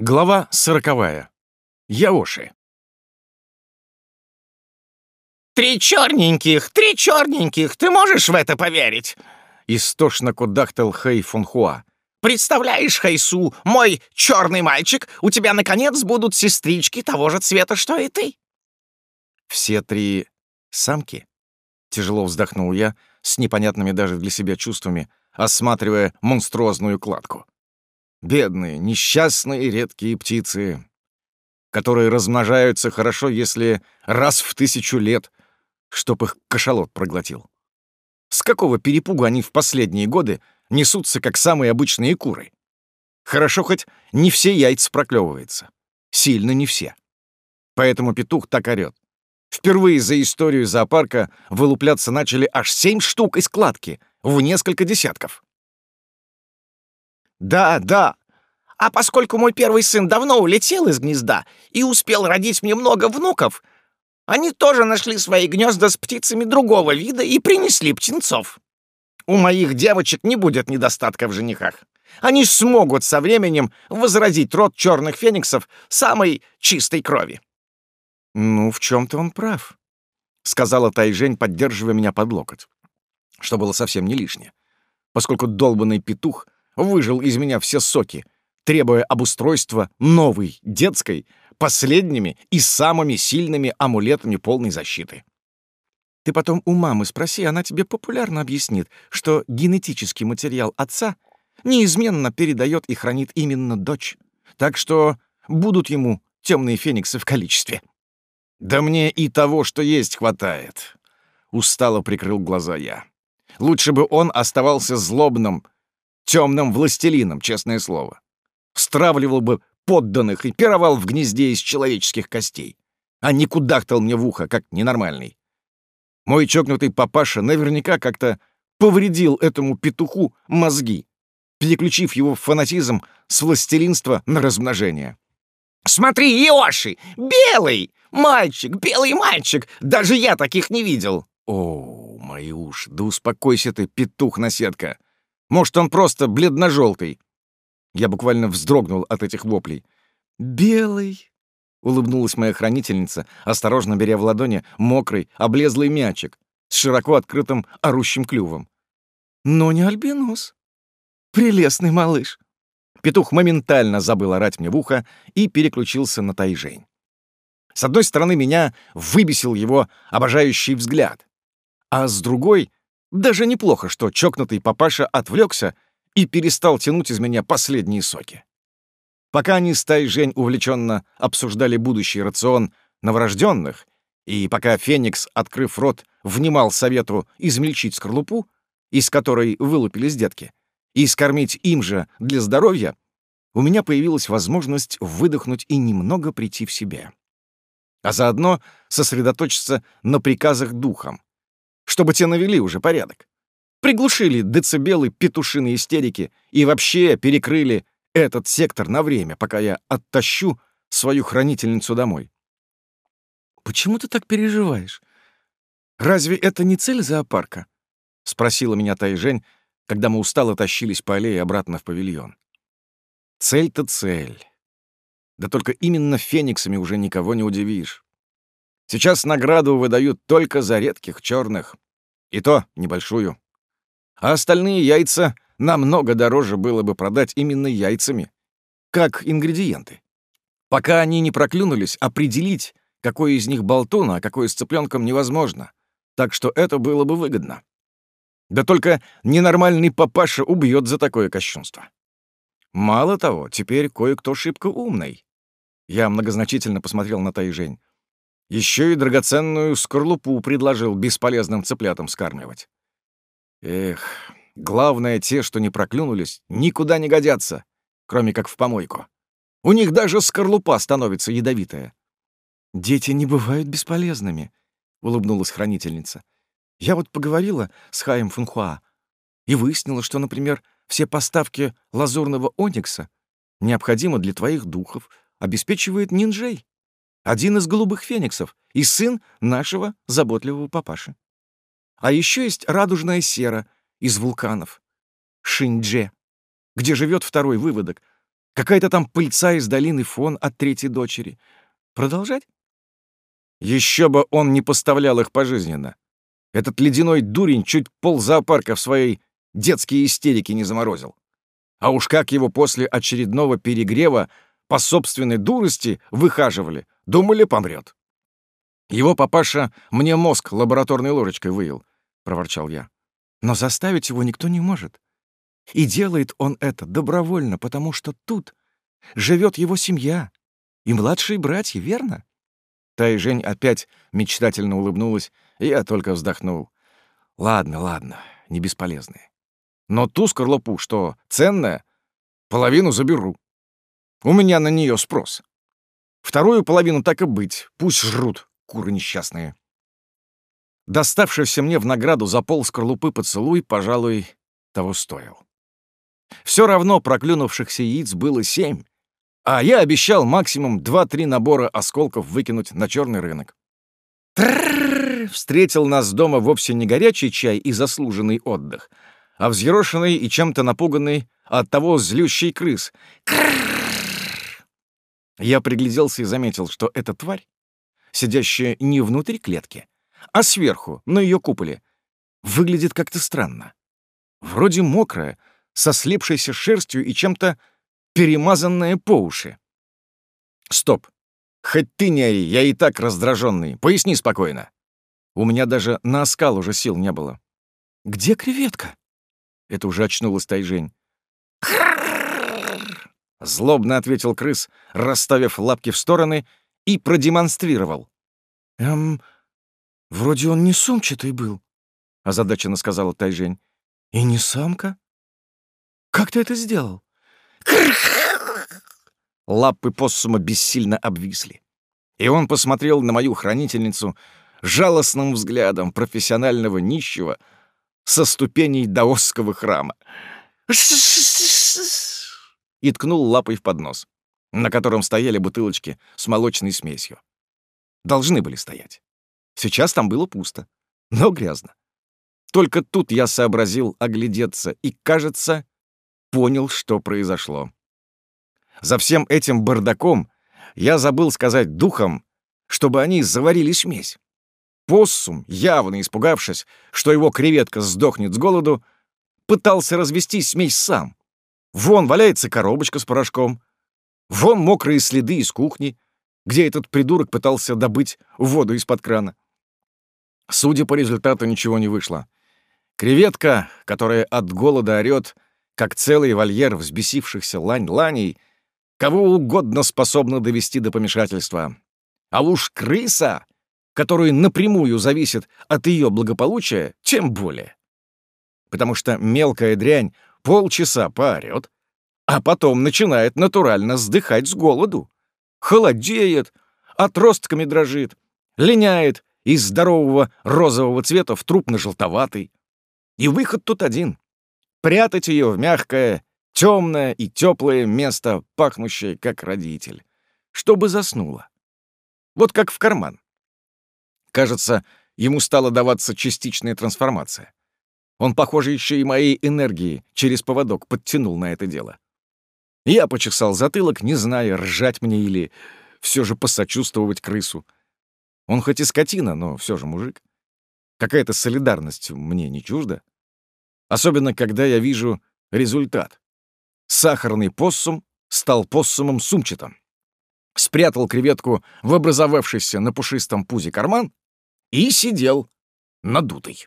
Глава сороковая. Яоши. «Три черненьких! Три черненьких! Ты можешь в это поверить?» Истошно кудахтал Хэй Фунхуа. «Представляешь, Хайсу, мой черный мальчик, у тебя, наконец, будут сестрички того же цвета, что и ты!» «Все три самки?» Тяжело вздохнул я, с непонятными даже для себя чувствами, осматривая монструозную кладку. Бедные, несчастные редкие птицы, которые размножаются хорошо, если раз в тысячу лет, чтоб их кашалот проглотил. С какого перепугу они в последние годы несутся, как самые обычные куры? Хорошо хоть не все яйца проклевывается. Сильно не все. Поэтому петух так орёт. Впервые за историю зоопарка вылупляться начали аж семь штук из кладки, в несколько десятков. «Да, да. А поскольку мой первый сын давно улетел из гнезда и успел родить мне много внуков, они тоже нашли свои гнезда с птицами другого вида и принесли птенцов. У моих девочек не будет недостатка в женихах. Они смогут со временем возродить род черных фениксов самой чистой крови. «Ну, в чем-то он прав», — сказала Тайжень, поддерживая меня под локоть, что было совсем не лишнее, поскольку долбанный петух — выжил из меня все соки, требуя обустройства новой, детской, последними и самыми сильными амулетами полной защиты. Ты потом у мамы спроси, она тебе популярно объяснит, что генетический материал отца неизменно передает и хранит именно дочь. Так что будут ему темные фениксы в количестве. Да мне и того, что есть, хватает. Устало прикрыл глаза я. Лучше бы он оставался злобным, темным властелином, честное слово. Стравливал бы подданных и пировал в гнезде из человеческих костей, а не кудахтал мне в ухо, как ненормальный. Мой чокнутый папаша наверняка как-то повредил этому петуху мозги, переключив его фанатизм с властелинства на размножение. «Смотри, Йоши! Белый! Мальчик, белый мальчик! Даже я таких не видел!» «О, мои уши, да успокойся ты, петух-наседка! Может, он просто бледно-желтый?» Я буквально вздрогнул от этих воплей. «Белый!» — улыбнулась моя хранительница, осторожно беря в ладони мокрый, облезлый мячик с широко открытым орущим клювом. «Но не альбинос. Прелестный малыш!» Петух моментально забыл орать мне в ухо и переключился на Тайжень. С одной стороны, меня выбесил его обожающий взгляд, а с другой даже неплохо, что чокнутый папаша отвлекся и перестал тянуть из меня последние соки. Пока они с Тайжень увлеченно обсуждали будущий рацион новорожденных, и пока Феникс, открыв рот, внимал совету измельчить скорлупу, из которой вылупились детки, и скормить им же для здоровья, у меня появилась возможность выдохнуть и немного прийти в себя. А заодно сосредоточиться на приказах духом, чтобы те навели уже порядок. Приглушили децибелы петушиной истерики и вообще перекрыли этот сектор на время, пока я оттащу свою хранительницу домой. «Почему ты так переживаешь? Разве это не цель зоопарка?» — спросила меня Тайжень, когда мы устало тащились по аллее обратно в павильон. «Цель-то цель. Да только именно фениксами уже никого не удивишь. Сейчас награду выдают только за редких черных, и то небольшую. А остальные яйца намного дороже было бы продать именно яйцами, как ингредиенты. Пока они не проклюнулись, определить, какой из них болтун, а какой с цыпленком невозможно. Так что это было бы выгодно. Да только ненормальный папаша убьет за такое кощунство. Мало того, теперь кое-кто шибко умный. Я многозначительно посмотрел на Тайжень. Еще и драгоценную скорлупу предложил бесполезным цыплятам скармливать. Эх, главное, те, что не проклюнулись, никуда не годятся, кроме как в помойку. У них даже скорлупа становится ядовитая. «Дети не бывают бесполезными», — улыбнулась хранительница. «Я вот поговорила с Хаем Фунхуа и выяснила, что, например, все поставки лазурного оникса необходимы для твоих духов, обеспечивает нинджей один из голубых фениксов и сын нашего заботливого папаши. А еще есть радужная сера из вулканов, Шиндже, где живет второй выводок, Какая-то там пыльца из долины фон от третьей дочери. Продолжать? Еще бы он не поставлял их пожизненно. Этот ледяной дурень чуть пол зоопарка в своей детские истерики не заморозил. А уж как его после очередного перегрева по собственной дурости выхаживали, думали, помрет. Его папаша мне мозг лабораторной ложечкой выел, — проворчал я. Но заставить его никто не может. И делает он это добровольно, потому что тут живет его семья и младшие братья, верно? Та и Жень опять мечтательно улыбнулась, и я только вздохнул. Ладно, ладно, не бесполезные. Но ту скорлупу, что ценная, половину заберу. У меня на нее спрос. Вторую половину так и быть, пусть жрут, куры несчастные. Доставшийся мне в награду за пол скорлупы поцелуй, пожалуй, того стоил. Все равно проклюнувшихся яиц было семь, а я обещал максимум два-три набора осколков выкинуть на черный рынок. Тррррр! Встретил нас дома вовсе не горячий чай и заслуженный отдых, а взъерошенный и чем-то напуганный от того злющий крыс. Я пригляделся и заметил, что эта тварь, сидящая не внутри клетки, а сверху, на ее куполе, выглядит как-то странно. Вроде мокрая, со слепшейся шерстью и чем-то перемазанная по уши. Стоп. Хоть ты не ори, я и так раздраженный. Поясни спокойно. У меня даже на оскал уже сил не было. «Где креветка?» Это уже очнулась Тайжень. Злобно ответил крыс, расставив лапки в стороны, и продемонстрировал. «Эм, вроде он не сумчатый был», — озадаченно сказала Тайжень. «И не самка? Как ты это сделал?» Лапы поссума бессильно обвисли. И он посмотрел на мою хранительницу жалостным взглядом профессионального нищего со ступеней даосского храма. И ткнул лапой в поднос, на котором стояли бутылочки с молочной смесью. Должны были стоять. Сейчас там было пусто, но грязно. Только тут я сообразил оглядеться и, кажется, понял, что произошло. За всем этим бардаком я забыл сказать духам, чтобы они заварили смесь. Поссум, явно испугавшись, что его креветка сдохнет с голоду, пытался развести смесь сам. Вон валяется коробочка с порошком. Вон мокрые следы из кухни, где этот придурок пытался добыть воду из-под крана. Судя по результату, ничего не вышло. Креветка, которая от голода орёт, как целый вольер взбесившихся лань-ланей, кого угодно способна довести до помешательства. А уж крыса, которая напрямую зависит от ее благополучия, тем более. Потому что мелкая дрянь полчаса поорет, а потом начинает натурально сдыхать с голоду. Холодеет, отростками дрожит, линяет из здорового розового цвета в трупно-желтоватый. И выход тут один прятать ее в мягкое, темное и теплое место, пахнущее как родитель, чтобы заснула. Вот как в карман. Кажется, ему стала даваться частичная трансформация. Он, похоже, еще и моей энергии через поводок подтянул на это дело. Я почесал затылок, не зная, ржать мне или все же посочувствовать крысу. Он хоть и скотина, но все же мужик. Какая-то солидарность мне не чужда. Особенно, когда я вижу результат. Сахарный поссум стал поссумом сумчатым. Спрятал креветку в образовавшийся на пушистом пузе карман и сидел надутый.